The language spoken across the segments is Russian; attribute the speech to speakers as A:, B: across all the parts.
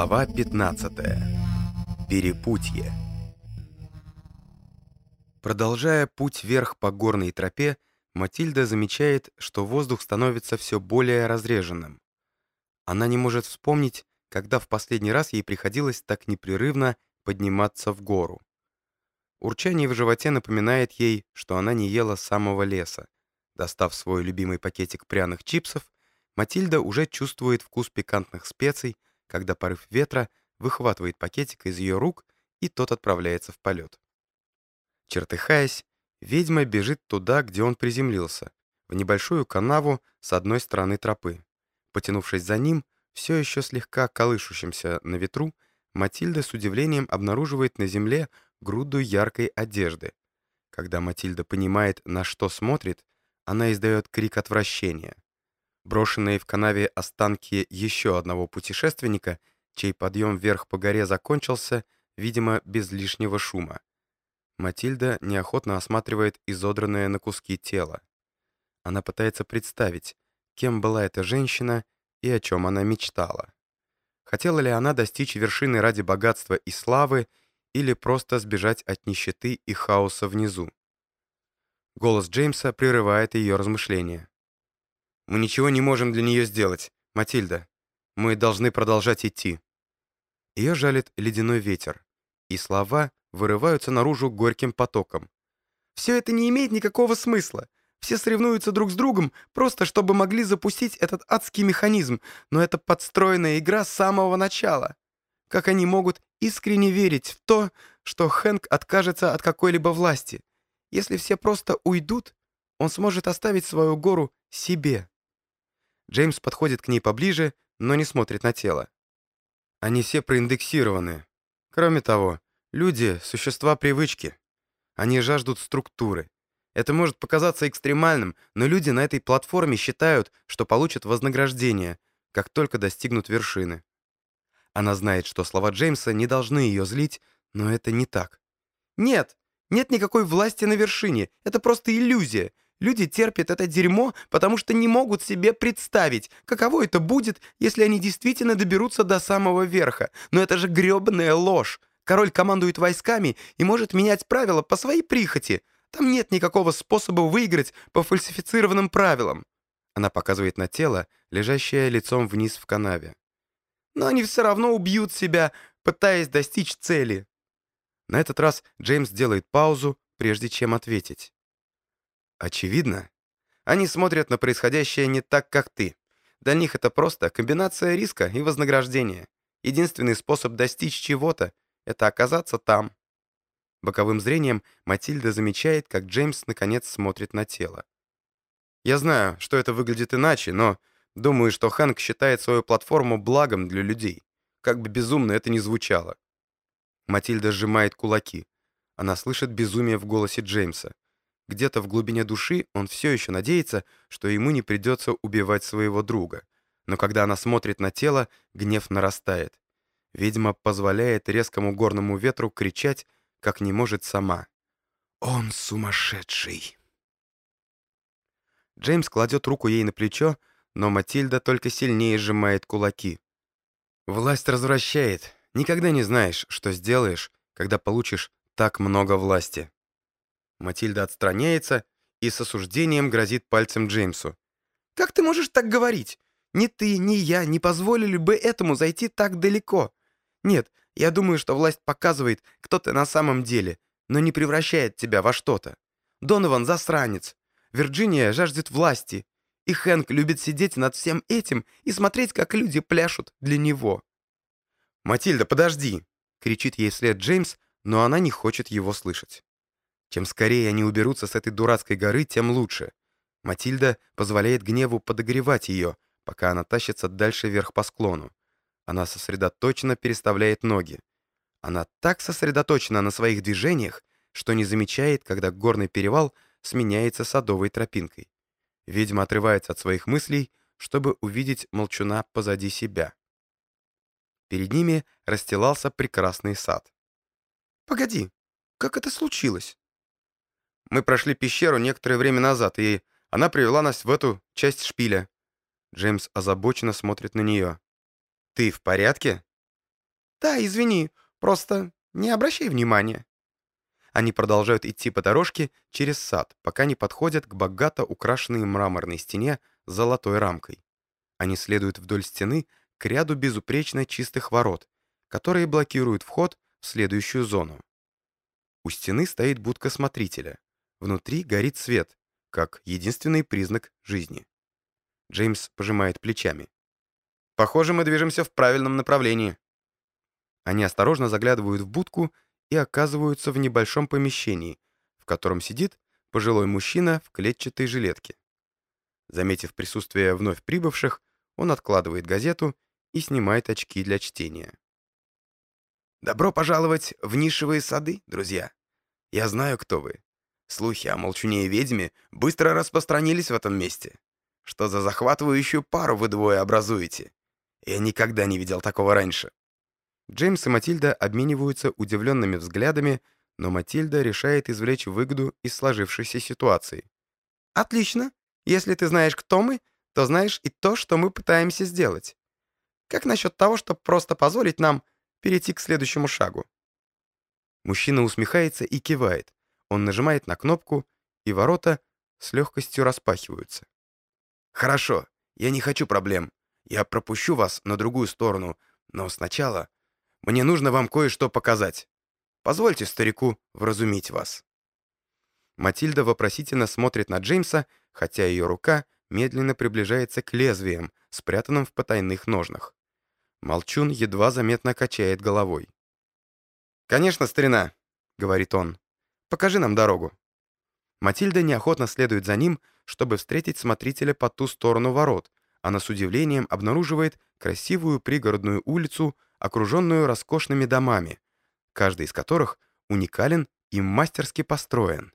A: Глава 15. Перепутье. Продолжая путь вверх по горной тропе, Матильда замечает, что воздух становится все более разреженным. Она не может вспомнить, когда в последний раз ей приходилось так непрерывно подниматься в гору. Урчание в животе напоминает ей, что она не ела самого леса. Достав свой любимый пакетик пряных чипсов, Матильда уже чувствует вкус пикантных специй, когда порыв ветра выхватывает пакетик из ее рук, и тот отправляется в полет. Чертыхаясь, ведьма бежит туда, где он приземлился, в небольшую канаву с одной стороны тропы. Потянувшись за ним, все еще слегка колышущимся на ветру, Матильда с удивлением обнаруживает на земле груду яркой одежды. Когда Матильда понимает, на что смотрит, она издает крик отвращения. Брошенные в канаве останки еще одного путешественника, чей подъем вверх по горе закончился, видимо, без лишнего шума. Матильда неохотно осматривает изодранное на куски тело. Она пытается представить, кем была эта женщина и о чем она мечтала. Хотела ли она достичь вершины ради богатства и славы или просто сбежать от нищеты и хаоса внизу? Голос Джеймса прерывает ее размышления. Мы ничего не можем для нее сделать, Матильда. Мы должны продолжать идти». Ее жалит ледяной ветер, и слова вырываются наружу горьким потоком. «Все это не имеет никакого смысла. Все соревнуются друг с другом, просто чтобы могли запустить этот адский механизм, но это подстроенная игра с самого начала. Как они могут искренне верить в то, что Хэнк откажется от какой-либо власти? Если все просто уйдут, он сможет оставить свою гору себе. Джеймс подходит к ней поближе, но не смотрит на тело. Они все проиндексированы. Кроме того, люди — существа привычки. Они жаждут структуры. Это может показаться экстремальным, но люди на этой платформе считают, что получат вознаграждение, как только достигнут вершины. Она знает, что слова Джеймса не должны ее злить, но это не так. «Нет, нет никакой власти на вершине. Это просто иллюзия. Люди терпят это дерьмо, потому что не могут себе представить, каково это будет, если они действительно доберутся до самого верха. Но это же грёбаная ложь. Король командует войсками и может менять правила по своей прихоти. Там нет никакого способа выиграть по фальсифицированным правилам. Она показывает на тело, лежащее лицом вниз в канаве. Но они все равно убьют себя, пытаясь достичь цели. На этот раз Джеймс делает паузу, прежде чем ответить. Очевидно. Они смотрят на происходящее не так, как ты. Для них это просто комбинация риска и вознаграждения. Единственный способ достичь чего-то — это оказаться там. Боковым зрением Матильда замечает, как Джеймс наконец смотрит на тело. Я знаю, что это выглядит иначе, но думаю, что Хэнк считает свою платформу благом для людей. Как бы безумно это ни звучало. Матильда сжимает кулаки. Она слышит безумие в голосе Джеймса. Где-то в глубине души он все еще надеется, что ему не придется убивать своего друга. Но когда она смотрит на тело, гнев нарастает. Ведьма позволяет резкому горному ветру кричать, как не может сама. «Он сумасшедший!» Джеймс кладет руку ей на плечо, но Матильда только сильнее сжимает кулаки. «Власть развращает. Никогда не знаешь, что сделаешь, когда получишь так много власти». Матильда отстраняется и с осуждением грозит пальцем Джеймсу. «Как ты можешь так говорить? Ни ты, ни я не позволили бы этому зайти так далеко. Нет, я думаю, что власть показывает, кто ты на самом деле, но не превращает тебя во что-то. Донован — засранец. Вирджиния жаждет власти. И Хэнк любит сидеть над всем этим и смотреть, как люди пляшут для него». «Матильда, подожди!» — кричит ей вслед Джеймс, но она не хочет его слышать. Чем скорее они уберутся с этой дурацкой горы, тем лучше. Матильда позволяет гневу подогревать ее, пока она тащится дальше вверх по склону. Она сосредоточенно переставляет ноги. Она так сосредоточена на своих движениях, что не замечает, когда горный перевал сменяется садовой тропинкой. Ведьма отрывается от своих мыслей, чтобы увидеть молчуна позади себя. Перед ними расстилался прекрасный сад. «Погоди, как это случилось?» Мы прошли пещеру некоторое время назад, и она привела нас в эту часть шпиля». Джеймс озабоченно смотрит на нее. «Ты в порядке?» «Да, извини, просто не обращай внимания». Они продолжают идти по дорожке через сад, пока не подходят к богато украшенной мраморной стене с золотой рамкой. Они следуют вдоль стены к ряду безупречно чистых ворот, которые блокируют вход в следующую зону. У стены стоит будка смотрителя. Внутри горит свет, как единственный признак жизни. Джеймс пожимает плечами. «Похоже, мы движемся в правильном направлении». Они осторожно заглядывают в будку и оказываются в небольшом помещении, в котором сидит пожилой мужчина в клетчатой жилетке. Заметив присутствие вновь прибывших, он откладывает газету и снимает очки для чтения. «Добро пожаловать в нишевые сады, друзья. Я знаю, кто вы. Слухи о молчуне и ведьме быстро распространились в этом месте. Что за захватывающую пару вы двое образуете? Я никогда не видел такого раньше». Джеймс и Матильда обмениваются удивленными взглядами, но Матильда решает извлечь выгоду из сложившейся ситуации. «Отлично. Если ты знаешь, кто мы, то знаешь и то, что мы пытаемся сделать. Как насчет того, чтобы просто позволить нам перейти к следующему шагу?» Мужчина усмехается и кивает. Он нажимает на кнопку, и ворота с легкостью распахиваются. «Хорошо, я не хочу проблем. Я пропущу вас на другую сторону, но сначала мне нужно вам кое-что показать. Позвольте старику вразумить вас». Матильда вопросительно смотрит на Джеймса, хотя ее рука медленно приближается к лезвиям, спрятанным в потайных ножнах. Молчун едва заметно качает головой. «Конечно, старина», — говорит он. «Покажи нам дорогу». Матильда неохотно следует за ним, чтобы встретить смотрителя по ту сторону ворот. Она с удивлением обнаруживает красивую пригородную улицу, окруженную роскошными домами, каждый из которых уникален и мастерски построен.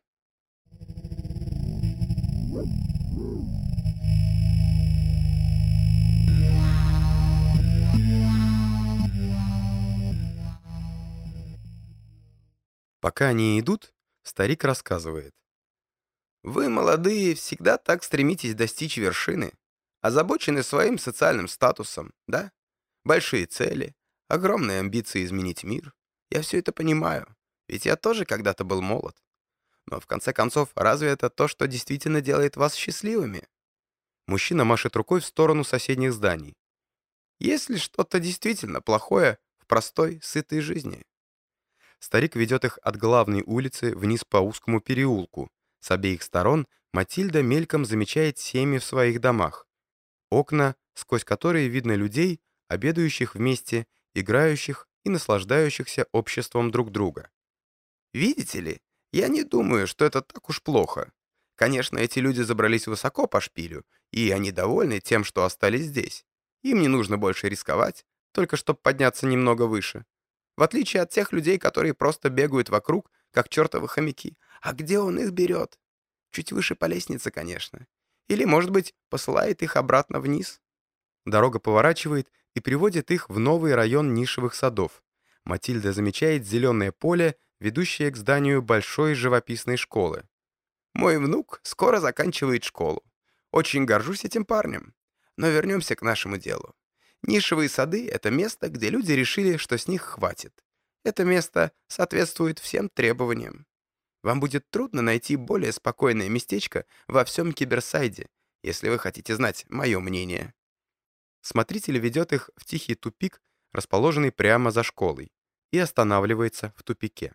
A: Пока они идут, старик рассказывает. «Вы, молодые, всегда так стремитесь достичь вершины, озабочены своим социальным статусом, да? Большие цели, огромные амбиции изменить мир. Я все это понимаю, ведь я тоже когда-то был молод. Но в конце концов, разве это то, что действительно делает вас счастливыми? Мужчина машет рукой в сторону соседних зданий. Есть ли что-то действительно плохое в простой, сытой жизни? Старик ведет их от главной улицы вниз по узкому переулку. С обеих сторон Матильда мельком замечает семьи в своих домах. Окна, сквозь которые видно людей, обедающих вместе играющих и наслаждающихся обществом друг друга. Видите ли, я не думаю, что это так уж плохо. Конечно, эти люди забрались высоко по шпилю, и они довольны тем, что остались здесь. Им не нужно больше рисковать, только чтобы подняться немного выше. В отличие от тех людей, которые просто бегают вокруг, как чертовы хомяки. А где он их берет? Чуть выше по лестнице, конечно. Или, может быть, посылает их обратно вниз? Дорога поворачивает, и приводит их в новый район нишевых садов. Матильда замечает зеленое поле, ведущее к зданию большой живописной школы. «Мой внук скоро заканчивает школу. Очень горжусь этим парнем. Но вернемся к нашему делу. Нишевые сады — это место, где люди решили, что с них хватит. Это место соответствует всем требованиям. Вам будет трудно найти более спокойное местечко во всем Киберсайде, если вы хотите знать мое мнение. Смотритель ведет их в тихий тупик, расположенный прямо за школой, и останавливается в тупике.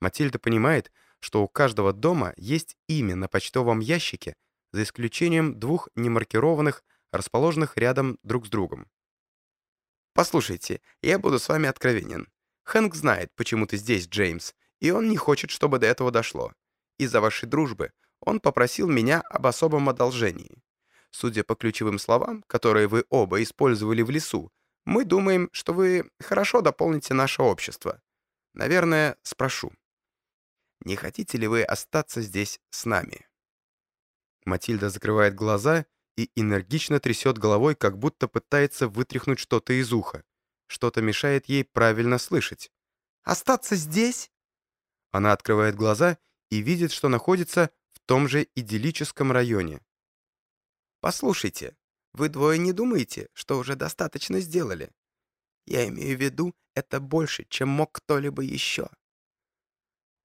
A: Матильда понимает, что у каждого дома есть имя на почтовом ящике, за исключением двух немаркированных, расположенных рядом друг с другом. «Послушайте, я буду с вами откровенен. Хэнк знает, почему ты здесь, Джеймс, и он не хочет, чтобы до этого дошло. Из-за вашей дружбы он попросил меня об особом одолжении. Судя по ключевым словам, которые вы оба использовали в лесу, мы думаем, что вы хорошо дополните наше общество. Наверное, спрошу. Не хотите ли вы остаться здесь с нами?» Матильда закрывает глаза и энергично трясет головой, как будто пытается вытряхнуть что-то из уха. Что-то мешает ей правильно слышать. «Остаться здесь?» Она открывает глаза и видит, что находится в том же идиллическом районе. «Послушайте, вы двое не думаете, что уже достаточно сделали?
B: Я имею в виду, это больше, чем мог кто-либо еще.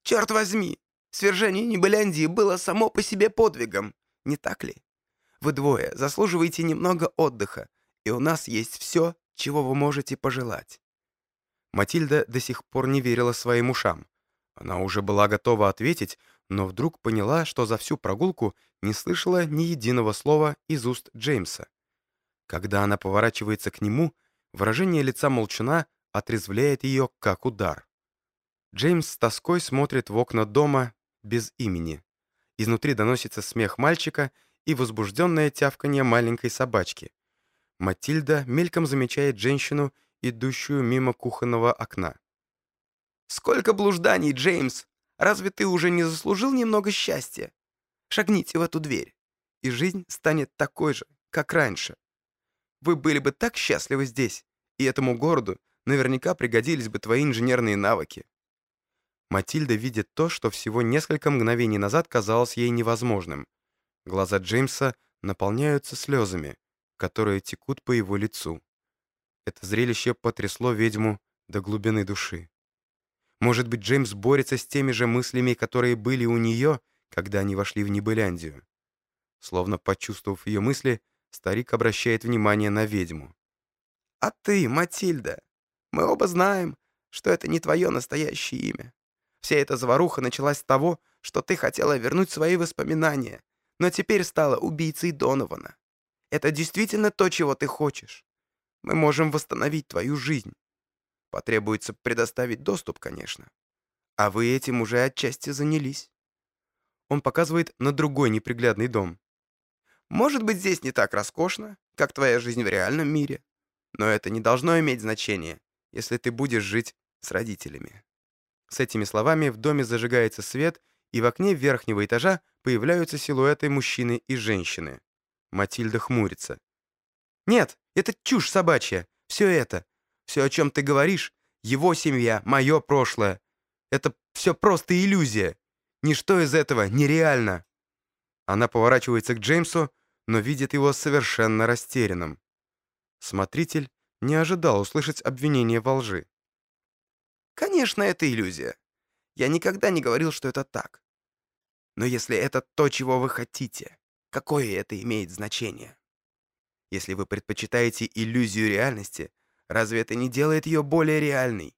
B: Черт возьми, свержение Небыляндии было само по себе подвигом, не так ли? Вы двое заслуживаете немного отдыха, и у нас есть все, чего вы можете пожелать.
A: Матильда до сих пор не верила своим ушам. Она уже была готова ответить, но вдруг поняла, что за всю прогулку не слышала ни единого слова из уст Джеймса. Когда она поворачивается к нему, выражение лица молчана отрезвляет ее, как удар. Джеймс с тоской смотрит в окна дома без имени. Изнутри доносится смех мальчика и возбужденное тявканье маленькой собачки. Матильда мельком замечает женщину идущую мимо кухонного окна.
B: «Сколько блужданий, Джеймс! Разве ты уже не заслужил немного счастья? Шагните в эту дверь, и жизнь станет такой же, как раньше. Вы были бы так счастливы здесь, и этому городу наверняка пригодились бы твои инженерные навыки».
A: Матильда видит то, что всего несколько мгновений назад казалось ей невозможным. Глаза Джеймса наполняются слезами, которые текут по его лицу. Это зрелище потрясло ведьму до глубины души. Может быть, Джеймс борется с теми же мыслями, которые были у нее, когда они вошли в Небыляндию. Словно почувствовав ее мысли, старик обращает внимание на ведьму.
B: «А ты, Матильда, мы оба знаем, что это не твое настоящее имя. Вся эта заваруха началась с того, что ты хотела вернуть свои воспоминания, но теперь стала убийцей Донована. Это действительно то, чего ты хочешь. Мы можем восстановить твою жизнь. Потребуется предоставить доступ, конечно. А вы этим уже отчасти занялись.
A: Он показывает на другой неприглядный дом.
B: Может быть, здесь не так роскошно, как твоя жизнь в реальном мире. Но это не должно иметь значения, если ты будешь жить с родителями.
A: С этими словами в доме зажигается свет, и в окне верхнего этажа появляются силуэты мужчины и женщины. Матильда хмурится.
B: «Нет, это чушь собачья. Все это, все, о чем ты говоришь, его семья, мое прошлое. Это все просто иллюзия. Ничто из этого нереально».
A: Она поворачивается к Джеймсу, но видит его совершенно растерянным. Смотритель не ожидал услышать обвинение во лжи.
B: «Конечно, это иллюзия. Я никогда не говорил, что это так. Но если это то, чего вы хотите, какое это имеет значение?» Если вы предпочитаете иллюзию реальности, разве это не делает ее более реальной?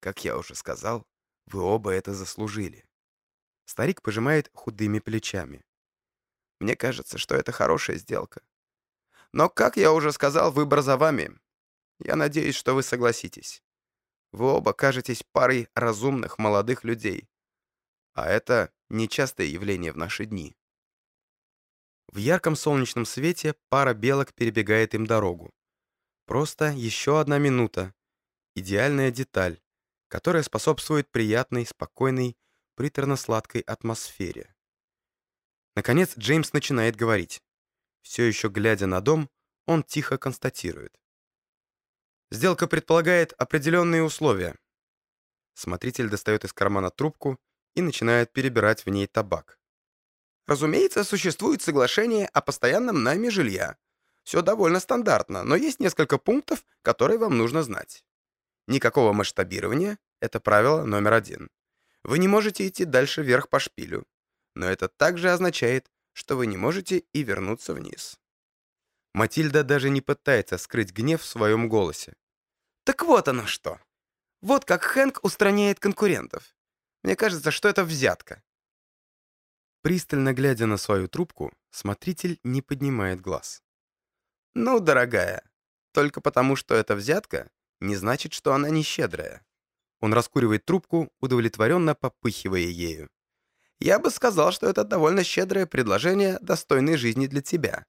B: Как я уже сказал, вы оба это заслужили.
A: Старик пожимает худыми плечами.
B: Мне кажется, что это хорошая сделка. Но, как я уже сказал, выбор за вами. Я надеюсь, что вы согласитесь. Вы оба кажетесь парой разумных молодых людей. А это нечастое явление в наши дни.
A: В ярком солнечном свете пара белок перебегает им дорогу. Просто еще одна минута. Идеальная деталь, которая способствует приятной, спокойной, приторно-сладкой атмосфере. Наконец Джеймс начинает говорить. Все еще глядя на дом, он тихо констатирует. Сделка предполагает определенные условия. Смотритель достает из кармана трубку и начинает перебирать в ней табак.
B: Разумеется, существует соглашение о постоянном найме жилья. Все довольно стандартно, но есть несколько пунктов, которые вам нужно знать. Никакого масштабирования — это правило номер один. Вы не можете идти дальше вверх по шпилю. Но это также означает, что вы не можете и вернуться вниз.
A: Матильда даже не пытается скрыть гнев в своем голосе.
B: Так вот оно что. Вот как Хэнк устраняет конкурентов. Мне кажется, что это взятка.
A: Пристально глядя на свою трубку, смотритель не поднимает глаз.
B: «Ну, дорогая, только потому, что это взятка, не значит, что она не щедрая».
A: Он раскуривает трубку, удовлетворенно попыхивая ею.
B: «Я бы сказал, что это довольно щедрое предложение достойной жизни для тебя,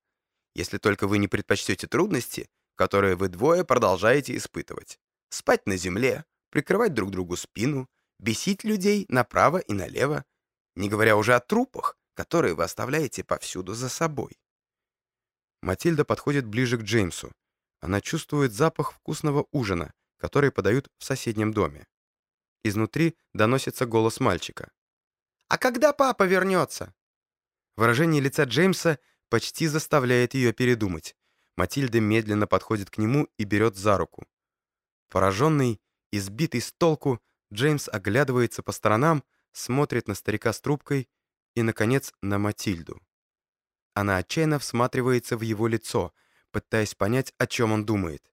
B: если только вы не предпочтете трудности, которые вы двое продолжаете испытывать. Спать на земле, прикрывать друг другу спину, бесить людей направо и налево, не говоря уже о трупах, которые вы оставляете повсюду за собой.
A: Матильда подходит ближе к Джеймсу. Она чувствует запах вкусного ужина, который подают в соседнем доме. Изнутри доносится голос мальчика.
B: «А когда папа вернется?»
A: Выражение лица Джеймса почти заставляет ее передумать. Матильда медленно подходит к нему и берет за руку. Пораженный, избитый с толку, Джеймс оглядывается по сторонам, смотрит на старика с трубкой и, наконец, на Матильду. Она отчаянно всматривается в его лицо, пытаясь понять, о чем он думает.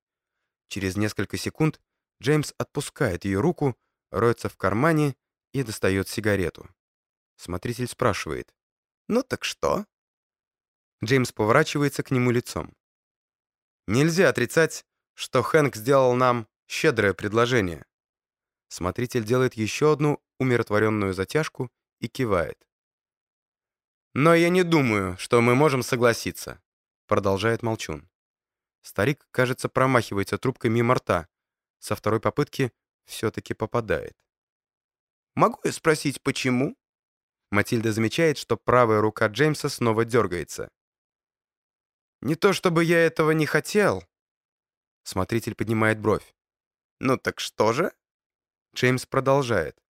A: Через несколько секунд Джеймс отпускает ее руку, роется в кармане и достает сигарету. Смотритель спрашивает.
B: «Ну так что?»
A: Джеймс поворачивается к нему лицом. «Нельзя отрицать, что Хэнк сделал нам щедрое предложение». Смотритель делает еще одну умиротворенную затяжку и кивает. «Но я не думаю, что мы можем согласиться», — продолжает Молчун. Старик, кажется, промахивается трубкой мимо рта. Со второй попытки все-таки попадает.
B: «Могу я спросить, почему?»
A: Матильда замечает, что правая рука Джеймса снова дергается. «Не то чтобы я этого не хотел». Смотритель поднимает бровь.
B: «Ну так что же?»
A: Джеймс продолжает.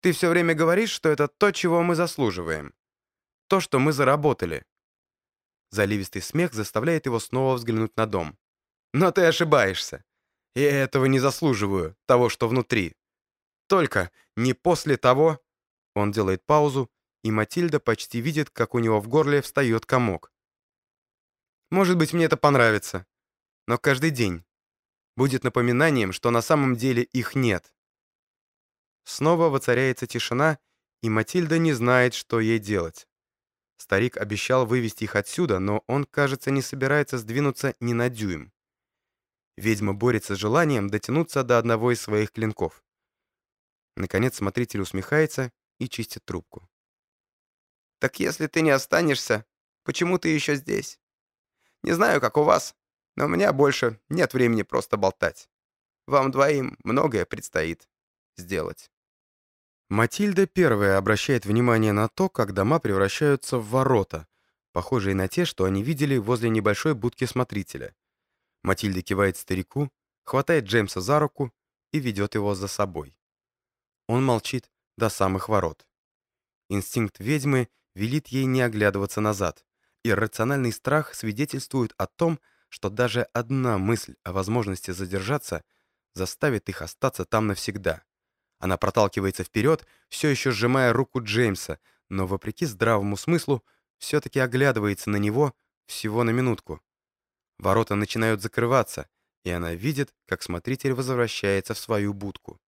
A: «Ты все время говоришь, что это то, чего мы заслуживаем. То, что мы заработали». Заливистый смех заставляет его снова взглянуть на дом. «Но ты ошибаешься. Я этого не заслуживаю, того, что внутри. Только не после того...» Он делает паузу, и Матильда почти видит, как у него в горле встает комок. «Может быть, мне это понравится, но каждый день будет напоминанием, что на самом деле их нет». Снова воцаряется тишина, и Матильда не знает, что ей делать. Старик обещал вывести их отсюда, но он, кажется, не собирается сдвинуться ни на дюйм. Ведьма борется с желанием дотянуться до одного из своих клинков. Наконец смотритель усмехается и чистит трубку.
B: «Так если ты не останешься, почему ты еще здесь? Не знаю, как у вас, но у меня больше нет времени просто болтать. Вам двоим многое предстоит сделать».
A: Матильда первая обращает внимание на то, как дома превращаются в ворота, похожие на те, что они видели возле небольшой будки смотрителя. Матильда кивает старику, хватает Джеймса за руку и ведет его за собой. Он молчит, до самых ворот. Инстинкт ведьмы велит ей не оглядываться назад. Иррациональный страх свидетельствует о том, что даже одна мысль о возможности задержаться заставит их остаться там навсегда. Она проталкивается вперед, все еще сжимая руку Джеймса, но, вопреки здравому смыслу, все-таки оглядывается на него всего на минутку. Ворота начинают закрываться, и она видит, как смотритель возвращается в свою будку.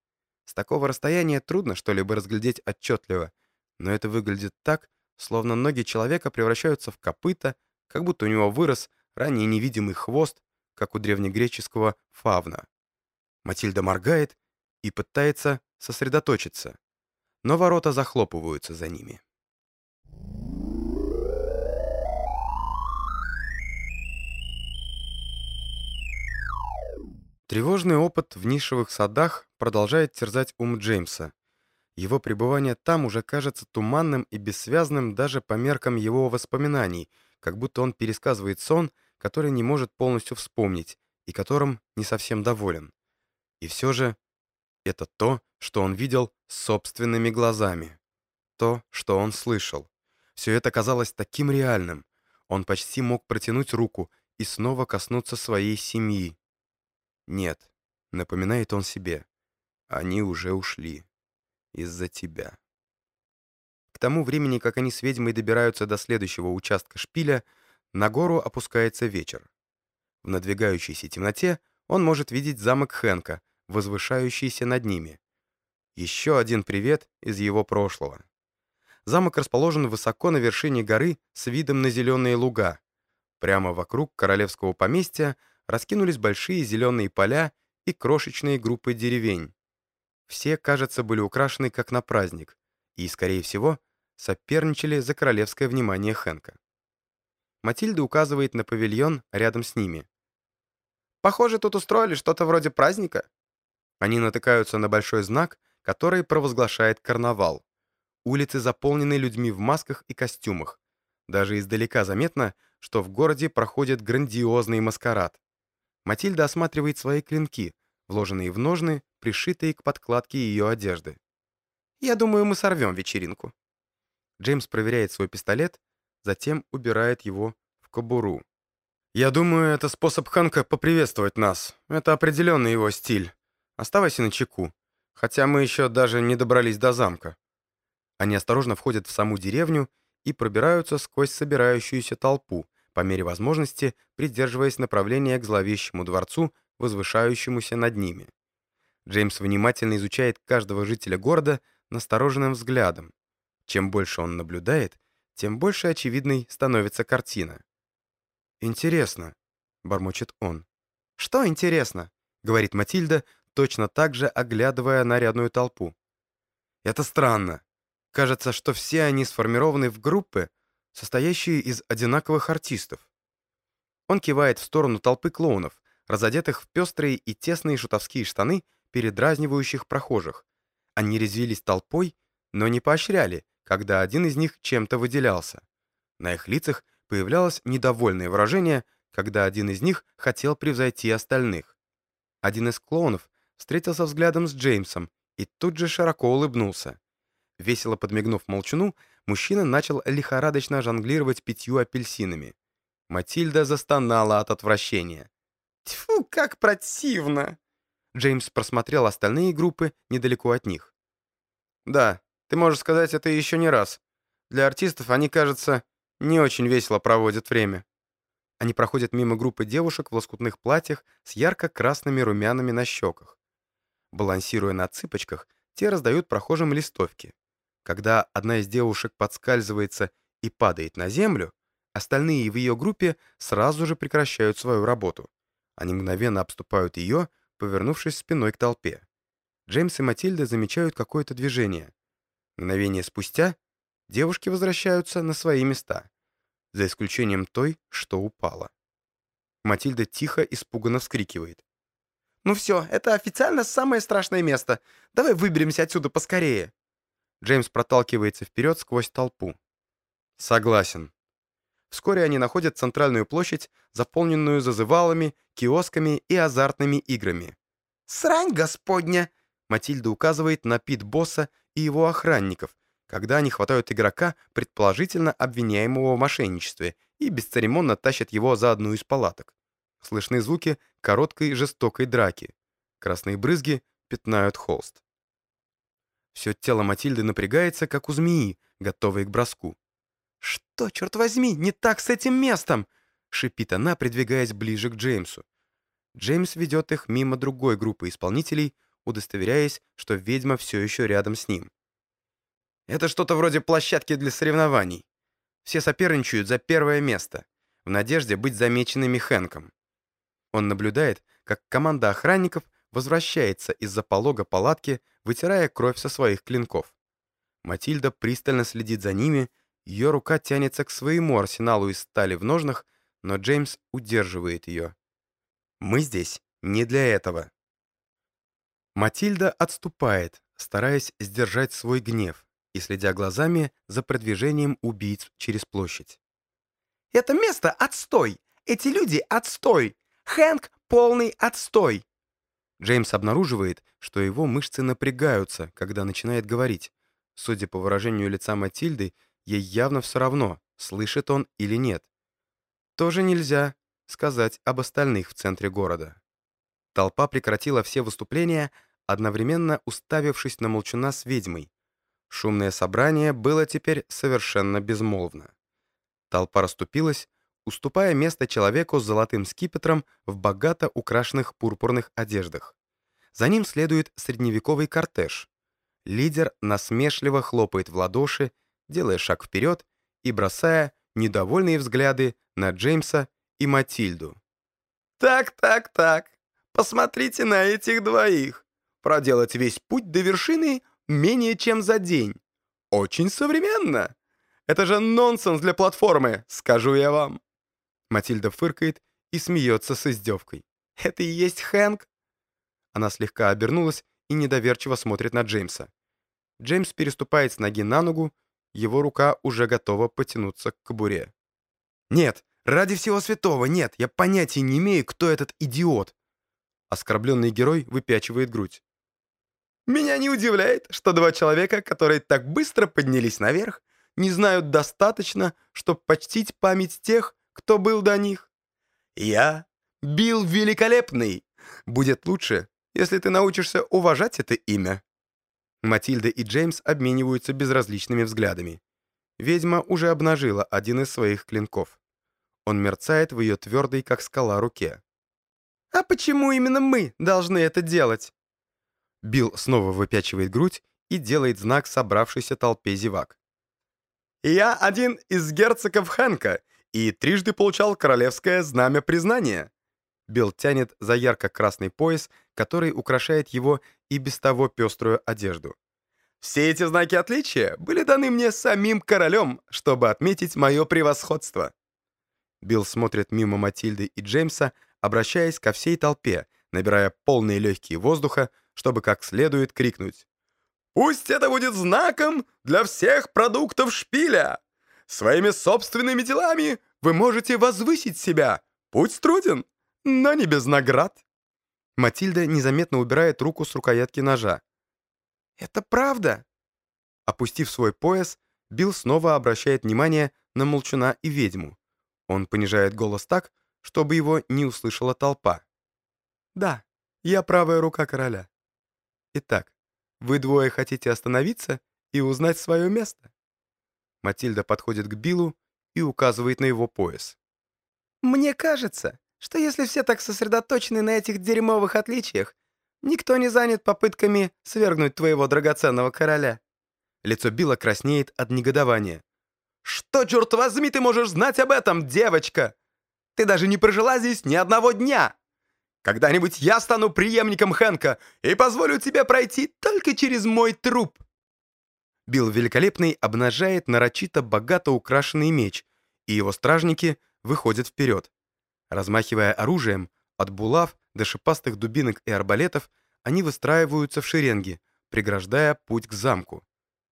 A: С такого расстояния трудно что-либо разглядеть отчетливо, но это выглядит так, словно ноги человека превращаются в копыта, как будто у него вырос ранее невидимый хвост, как у древнегреческого фавна. Матильда моргает и пытается сосредоточиться, но ворота захлопываются за ними. Тревожный опыт в нишевых садах продолжает терзать ум Джеймса. Его пребывание там уже кажется туманным и бессвязным даже по меркам его воспоминаний, как будто он пересказывает сон, который не может полностью вспомнить и которым не совсем доволен. И все же это то, что он видел собственными глазами. То, что он слышал. Все это казалось таким реальным. Он почти мог протянуть руку и снова коснуться своей семьи. «Нет», — напоминает он себе, — «они уже ушли. Из-за тебя». К тому времени, как они с ведьмой добираются до следующего участка шпиля, на гору опускается вечер. В надвигающейся темноте он может видеть замок Хэнка, возвышающийся над ними. Еще один привет из его прошлого. Замок расположен высоко на вершине горы с видом на зеленые луга. Прямо вокруг королевского поместья раскинулись большие зеленые поля и крошечные группы деревень. Все, кажется, были украшены как на праздник и, скорее всего, соперничали за королевское внимание Хэнка. Матильда указывает на павильон рядом с ними.
B: «Похоже, тут устроили что-то вроде праздника».
A: Они натыкаются на большой знак, который провозглашает карнавал. Улицы заполнены людьми в масках и костюмах. Даже издалека заметно, что в городе проходит грандиозный маскарад. Матильда осматривает свои клинки, вложенные в ножны, пришитые к подкладке ее одежды. «Я думаю, мы сорвем вечеринку». Джеймс проверяет свой пистолет, затем убирает его в кобуру. Я думаю, это способ Ханка поприветствовать нас. Это определенный его стиль. Оставайся на чеку. Хотя мы еще даже не добрались до замка. Они осторожно входят в саму деревню и пробираются сквозь собирающуюся толпу, по мере возможности придерживаясь направления к зловещему дворцу, возвышающемуся над ними. Джеймс внимательно изучает каждого жителя города настороженным взглядом. Чем больше он наблюдает, тем больше очевидной становится картина. «Интересно», — бормочет он. «Что интересно?» — говорит Матильда, точно так же оглядывая нарядную толпу. «Это странно. Кажется, что все они сформированы в группы, состоящие из одинаковых артистов. Он кивает в сторону толпы клоунов, разодетых в пестрые и тесные шутовские штаны, передразнивающих прохожих. Они резвились толпой, но не поощряли, когда один из них чем-то выделялся. На их лицах появлялось недовольное выражение, когда один из них хотел превзойти остальных. Один из клоунов встретился взглядом с Джеймсом и тут же широко улыбнулся. Весело подмигнув молчуну, мужчина начал лихорадочно жонглировать пятью апельсинами. Матильда застонала от отвращения.
B: «Тьфу, как противно!»
A: Джеймс просмотрел остальные группы недалеко от них. «Да, ты можешь сказать это еще не раз. Для артистов они, кажется, не очень весело проводят время». Они проходят мимо группы девушек в лоскутных платьях с ярко-красными румянами на щеках. Балансируя на цыпочках, те раздают прохожим листовки. Когда одна из девушек подскальзывается и падает на землю, остальные в ее группе сразу же прекращают свою работу. Они мгновенно обступают ее, повернувшись спиной к толпе. Джеймс и Матильда замечают какое-то движение. Мгновение спустя девушки возвращаются на свои места, за исключением той, что упала. Матильда тихо, испуганно вскрикивает.
B: «Ну все, это официально самое страшное место. Давай выберемся отсюда поскорее».
A: Джеймс проталкивается вперед сквозь толпу. Согласен. Вскоре они находят центральную площадь, заполненную зазывалами, киосками и азартными играми.
B: «Срань господня!»
A: Матильда указывает на пит-босса и его охранников, когда они хватают игрока, предположительно обвиняемого в мошенничестве, и бесцеремонно тащат его за одну из палаток. Слышны звуки короткой жестокой драки. Красные брызги пятнают холст. Все тело Матильды напрягается, как у змеи, готовой к броску. «Что, черт возьми, не так с этим местом?» — шипит она, придвигаясь ближе к Джеймсу. Джеймс ведет их мимо другой группы исполнителей, удостоверяясь, что ведьма все еще рядом с ним. Это что-то вроде площадки для соревнований. Все соперничают за первое место, в надежде быть замеченными Хэнком. Он наблюдает, как команда охранников возвращается из-за полога палатки, вытирая кровь со своих клинков. Матильда пристально следит за ними, ее рука тянется к своему арсеналу из стали в ножнах, но Джеймс удерживает ее. «Мы здесь не для этого». Матильда отступает, стараясь сдержать свой гнев и следя глазами за продвижением убийц через площадь.
B: «Это место — отстой! Эти люди — отстой! Хэнк — полный отстой!»
A: Джеймс обнаруживает, что его мышцы напрягаются, когда начинает говорить. Судя по выражению лица Матильды, ей явно все равно, слышит он или нет. Тоже нельзя сказать об остальных в центре города. Толпа прекратила все выступления, одновременно уставившись на молчуна с ведьмой. Шумное собрание было теперь совершенно безмолвно. Толпа расступилась, уступая место человеку с золотым скипетром в богато украшенных пурпурных одеждах. За ним следует средневековый кортеж. Лидер насмешливо хлопает в ладоши, делая шаг вперед и бросая недовольные взгляды на Джеймса и Матильду.
B: «Так, так, так, посмотрите на этих двоих. Проделать весь путь до вершины менее чем за день. Очень современно. Это же нонсенс для платформы, скажу я вам».
A: Матильда фыркает и смеется с издевкой.
B: «Это и есть Хэнк?»
A: Она слегка обернулась и недоверчиво смотрит на Джеймса. Джеймс переступает с ноги на ногу, его рука уже готова потянуться к кобуре. «Нет, ради всего святого, нет, я понятия не имею, кто этот идиот!» Оскорбленный герой выпячивает грудь.
B: «Меня не удивляет, что два человека, которые так быстро поднялись наверх, не знают достаточно, чтобы почтить память тех, кто был до них. Я Билл Великолепный. Будет лучше, если ты научишься уважать это имя».
A: Матильда и Джеймс обмениваются безразличными взглядами. Ведьма уже обнажила один из своих клинков. Он мерцает в ее твердой, как скала, руке.
B: «А почему именно мы должны это делать?»
A: Билл снова выпячивает грудь и делает знак собравшейся толпе зевак.
B: «Я один из герцогов Хэнка и трижды получал королевское знамя признания».
A: Билл тянет за ярко-красный пояс, который украшает его и без того пеструю одежду.
B: «Все эти знаки отличия были даны мне самим королем, чтобы отметить мое превосходство».
A: Билл смотрит мимо Матильды и Джеймса, обращаясь ко всей толпе, набирая полные легкие воздуха, чтобы как следует крикнуть.
B: «Пусть это будет знаком для всех продуктов шпиля! Своими собственными делами вы можете возвысить себя. Путь труден, но не без наград».
A: Матильда незаметно убирает руку с рукоятки ножа.
B: «Это правда?»
A: Опустив свой пояс, Билл снова обращает внимание на молчуна и ведьму. Он понижает голос так, чтобы его не услышала толпа. «Да, я правая рука короля. Итак, вы двое хотите остановиться и узнать свое место?» Матильда подходит к Биллу и указывает на его пояс.
B: «Мне кажется, что если все так сосредоточены на этих дерьмовых отличиях, никто не занят попытками свергнуть твоего драгоценного короля».
A: Лицо Билла краснеет от негодования.
B: «Что, черт возьми, ты можешь знать об этом, девочка? Ты даже не прожила здесь ни одного дня. Когда-нибудь я стану преемником Хэнка и позволю тебе пройти только через мой труп».
A: Билл Великолепный обнажает нарочито богато украшенный меч, и его стражники выходят вперед. Размахивая оружием, от булав до шипастых дубинок и арбалетов, они выстраиваются в шеренги, преграждая путь к замку.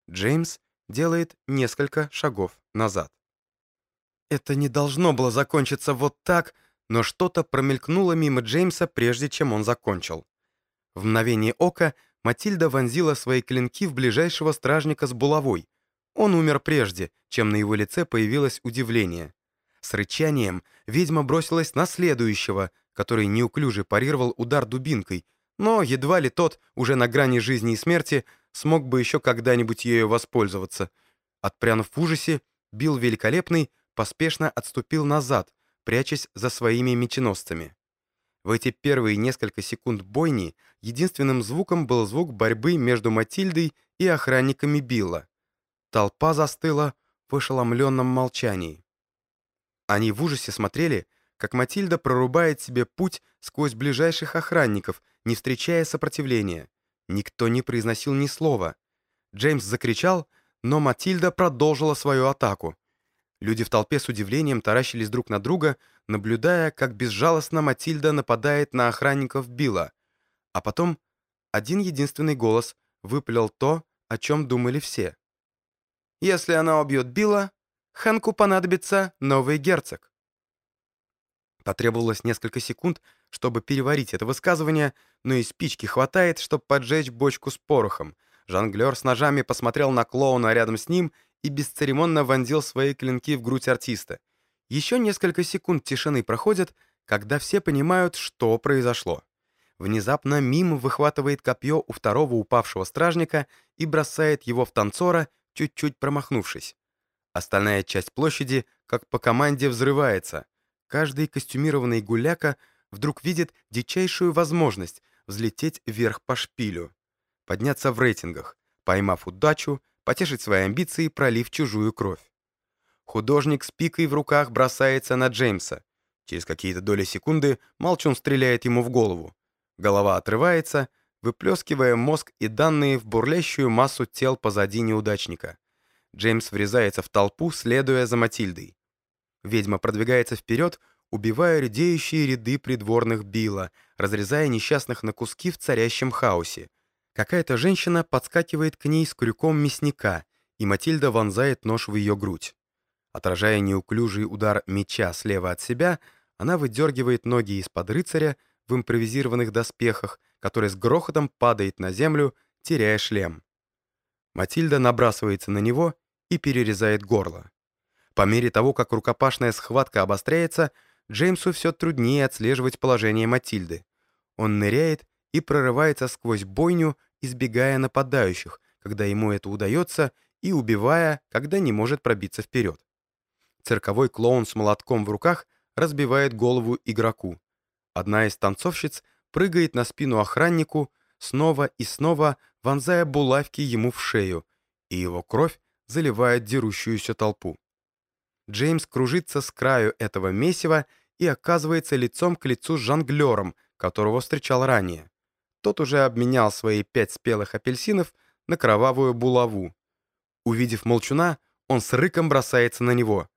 A: Джеймс делает несколько шагов назад. Это не должно было закончиться вот так, но что-то промелькнуло мимо Джеймса, прежде чем он закончил. В мгновение ока Матильда вонзила свои клинки в ближайшего стражника с булавой. Он умер прежде, чем на его лице появилось удивление. С рычанием ведьма бросилась на следующего, который неуклюже парировал удар дубинкой, но едва ли тот, уже на грани жизни и смерти, смог бы еще когда-нибудь ею воспользоваться. Отпрянув в ужасе, Билл Великолепный поспешно отступил назад, прячась за своими меченосцами. В эти первые несколько секунд бойни единственным звуком был звук борьбы между Матильдой и охранниками Билла. Толпа застыла в ошеломленном молчании. Они в ужасе смотрели, как Матильда прорубает себе путь сквозь ближайших охранников, не встречая сопротивления. Никто не произносил ни слова. Джеймс закричал, но Матильда продолжила свою атаку. Люди в толпе с удивлением таращились друг на друга, наблюдая, как безжалостно Матильда нападает на охранников Билла. А потом один единственный голос выпалил то, о чем думали все. «Если она убьет Билла, Ханку понадобится новый герцог». Потребовалось несколько секунд, чтобы переварить это высказывание, но и спички хватает, чтобы поджечь бочку с порохом. Жонглер с ножами посмотрел на клоуна рядом с ним и бесцеремонно вонзил свои клинки в грудь артиста. Еще несколько секунд тишины проходят, когда все понимают, что произошло. Внезапно Мим выхватывает копье у второго упавшего стражника и бросает его в танцора, чуть-чуть промахнувшись. Остальная часть площади, как по команде, взрывается. Каждый костюмированный гуляка вдруг видит дичайшую возможность взлететь вверх по шпилю, подняться в рейтингах, поймав удачу, потешить свои амбиции, пролив чужую кровь. Художник с пикой в руках бросается на Джеймса. Через какие-то доли секунды Молчун стреляет ему в голову. Голова отрывается, выплескивая мозг и данные в бурлящую массу тел позади неудачника. Джеймс врезается в толпу, следуя за Матильдой. Ведьма продвигается вперед, убивая редеющие ряды придворных Билла, разрезая несчастных на куски в царящем хаосе. Какая-то женщина подскакивает к ней с крюком мясника, и Матильда вонзает нож в ее грудь. Отражая неуклюжий удар меча слева от себя, она выдергивает ноги из-под рыцаря в импровизированных доспехах, который с грохотом падает на землю, теряя шлем. Матильда набрасывается на него и перерезает горло. По мере того, как рукопашная схватка обостряется, Джеймсу все труднее отслеживать положение Матильды. Он ныряет и прорывается сквозь бойню, избегая нападающих, когда ему это удается, и убивая, когда не может пробиться вперед. Цирковой клоун с молотком в руках разбивает голову игроку. Одна из танцовщиц прыгает на спину охраннику, снова и снова вонзая булавки ему в шею, и его кровь заливает дерущуюся толпу. Джеймс кружится с краю этого месива и оказывается лицом к лицу с жонглером, которого встречал ранее. Тот уже обменял свои пять спелых апельсинов на кровавую булаву. Увидев молчуна, он с рыком бросается на него.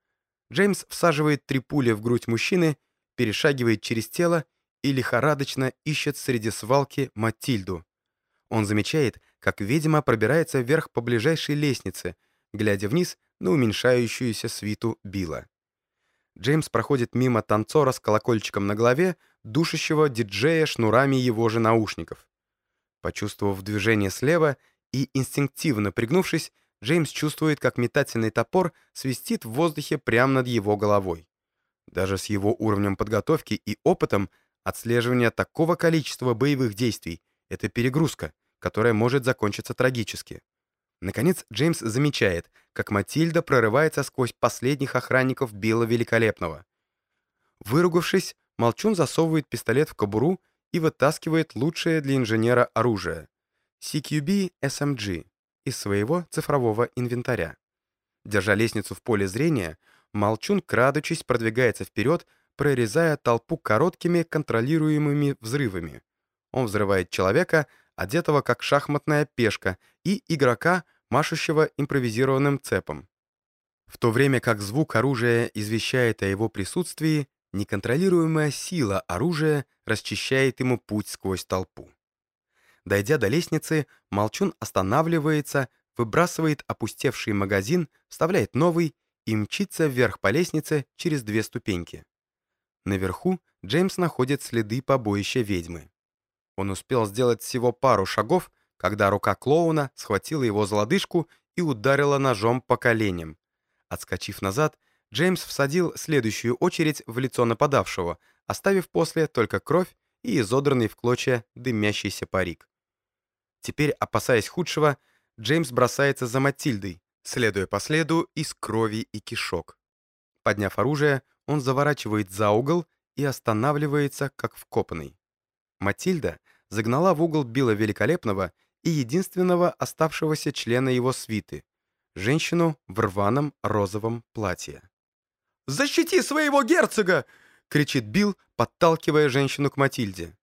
A: Джеймс всаживает три пули в грудь мужчины, перешагивает через тело и лихорадочно ищет среди свалки Матильду. Он замечает, как ведьма пробирается вверх по ближайшей лестнице, глядя вниз на уменьшающуюся свиту Билла. Джеймс проходит мимо танцора с колокольчиком на голове, душащего диджея шнурами его же наушников. Почувствовав движение слева и инстинктивно пригнувшись, Джеймс чувствует, как метательный топор свистит в воздухе прямо над его головой. Даже с его уровнем подготовки и опытом отслеживание такого количества боевых действий — это перегрузка, которая может закончиться трагически. Наконец, Джеймс замечает, как Матильда прорывается сквозь последних охранников Билла Великолепного. Выругавшись, Молчун засовывает пистолет в кобуру и вытаскивает лучшее для инженера оружие — CQB SMG из своего цифрового инвентаря. Держа лестницу в поле зрения, Молчун, крадучись, продвигается вперед, прорезая толпу короткими контролируемыми взрывами. Он взрывает человека, одетого как шахматная пешка, и игрока, машущего импровизированным цепом. В то время как звук оружия извещает о его присутствии, неконтролируемая сила оружия расчищает ему путь сквозь толпу. Дойдя до лестницы, Молчун останавливается, выбрасывает опустевший магазин, вставляет новый и мчится вверх по лестнице через две ступеньки. Наверху Джеймс находит следы побоища ведьмы. Он успел сделать всего пару шагов, когда рука клоуна схватила его за лодыжку и ударила ножом по коленям. Отскочив назад, Джеймс всадил следующую очередь в лицо нападавшего, оставив после только кровь и изодранный в клочья дымящийся парик. Теперь, опасаясь худшего, Джеймс бросается за Матильдой, следуя по следу из крови и кишок. Подняв оружие, он заворачивает за угол и останавливается, как вкопанный. Матильда загнала в угол Билла Великолепного и единственного оставшегося члена его свиты — женщину в рваном розовом платье. «Защити своего герцога!» — кричит Билл, подталкивая женщину к Матильде.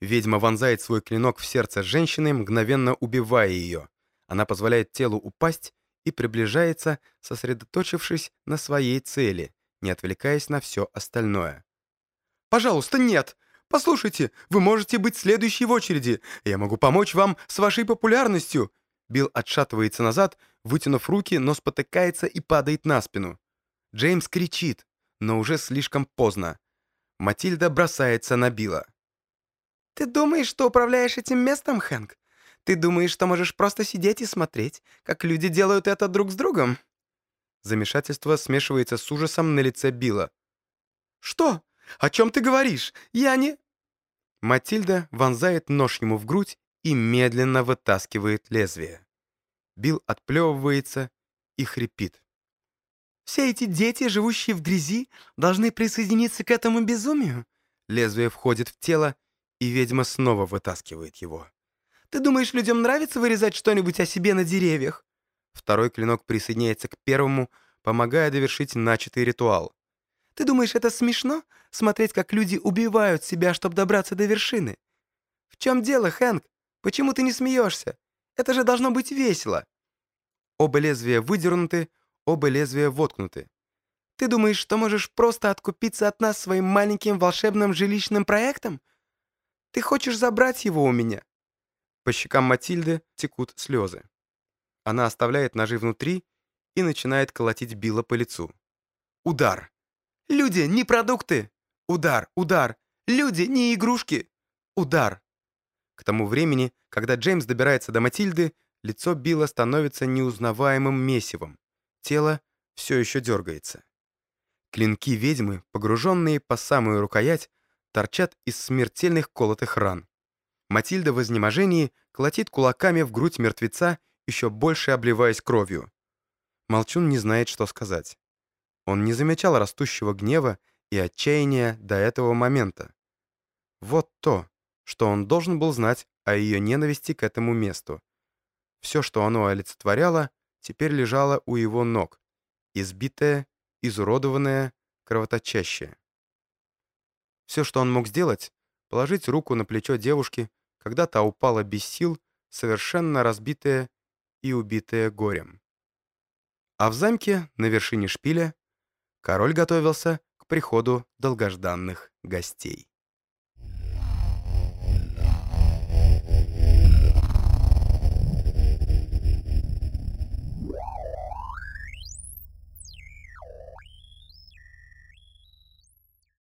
A: Ведьма вонзает свой клинок в сердце женщины, мгновенно убивая ее. Она позволяет телу упасть и приближается, сосредоточившись на своей цели, не отвлекаясь на все остальное. «Пожалуйста, нет! Послушайте, вы можете быть следующей в очереди. Я могу помочь вам с вашей популярностью». Билл отшатывается назад, вытянув руки, но спотыкается и падает на спину. Джеймс кричит, но уже слишком поздно. Матильда бросается на Билла. «Ты думаешь, что управляешь этим местом, Хэнк? Ты думаешь, что можешь просто сидеть и смотреть, как люди делают это друг с другом?» Замешательство смешивается с ужасом на лице Билла. «Что? О чем ты говоришь? Я не...» Матильда вонзает нож ему в грудь и медленно вытаскивает лезвие. Билл отплевывается и хрипит. «Все эти дети, живущие в грязи, должны присоединиться к этому безумию?» Лезвие входит в тело, и ведьма снова вытаскивает его. «Ты думаешь, людям нравится вырезать что-нибудь о себе на деревьях?» Второй клинок присоединяется к первому, помогая довершить начатый ритуал. Ты думаешь, это смешно? Смотреть, как люди убивают себя, чтобы добраться до вершины? В чем дело, Хэнк? Почему ты не смеешься? Это же должно быть весело. Оба лезвия выдернуты, оба лезвия воткнуты. Ты думаешь, что можешь просто откупиться от нас своим маленьким волшебным жилищным проектом? Ты хочешь забрать его у меня?» По щекам Матильды текут слезы. Она оставляет ножи внутри и начинает колотить Билла по лицу. Удар. Люди не продукты. Удар, удар. Люди не игрушки. Удар. К тому времени, когда Джеймс добирается до Матильды, лицо Билла становится неузнаваемым месивом. Тело все еще дергается. Клинки ведьмы, погруженные по самую рукоять, торчат из смертельных колотых ран. Матильда в изнеможении колотит кулаками в грудь мертвеца, еще больше обливаясь кровью. Молчун не знает, что сказать. Он не замечал растущего гнева и отчаяния до этого момента. Вот то, что он должен был знать о ее ненависти к этому месту. Все, что оно олицетворяло, теперь лежало у его ног, избитое, изуродованное, кровоточащее. Все, что он мог сделать, положить руку на плечо девушки, когда та упала без сил, совершенно разбитая и убитая горем. А в замке, на вершине шпиля, король готовился к приходу долгожданных гостей.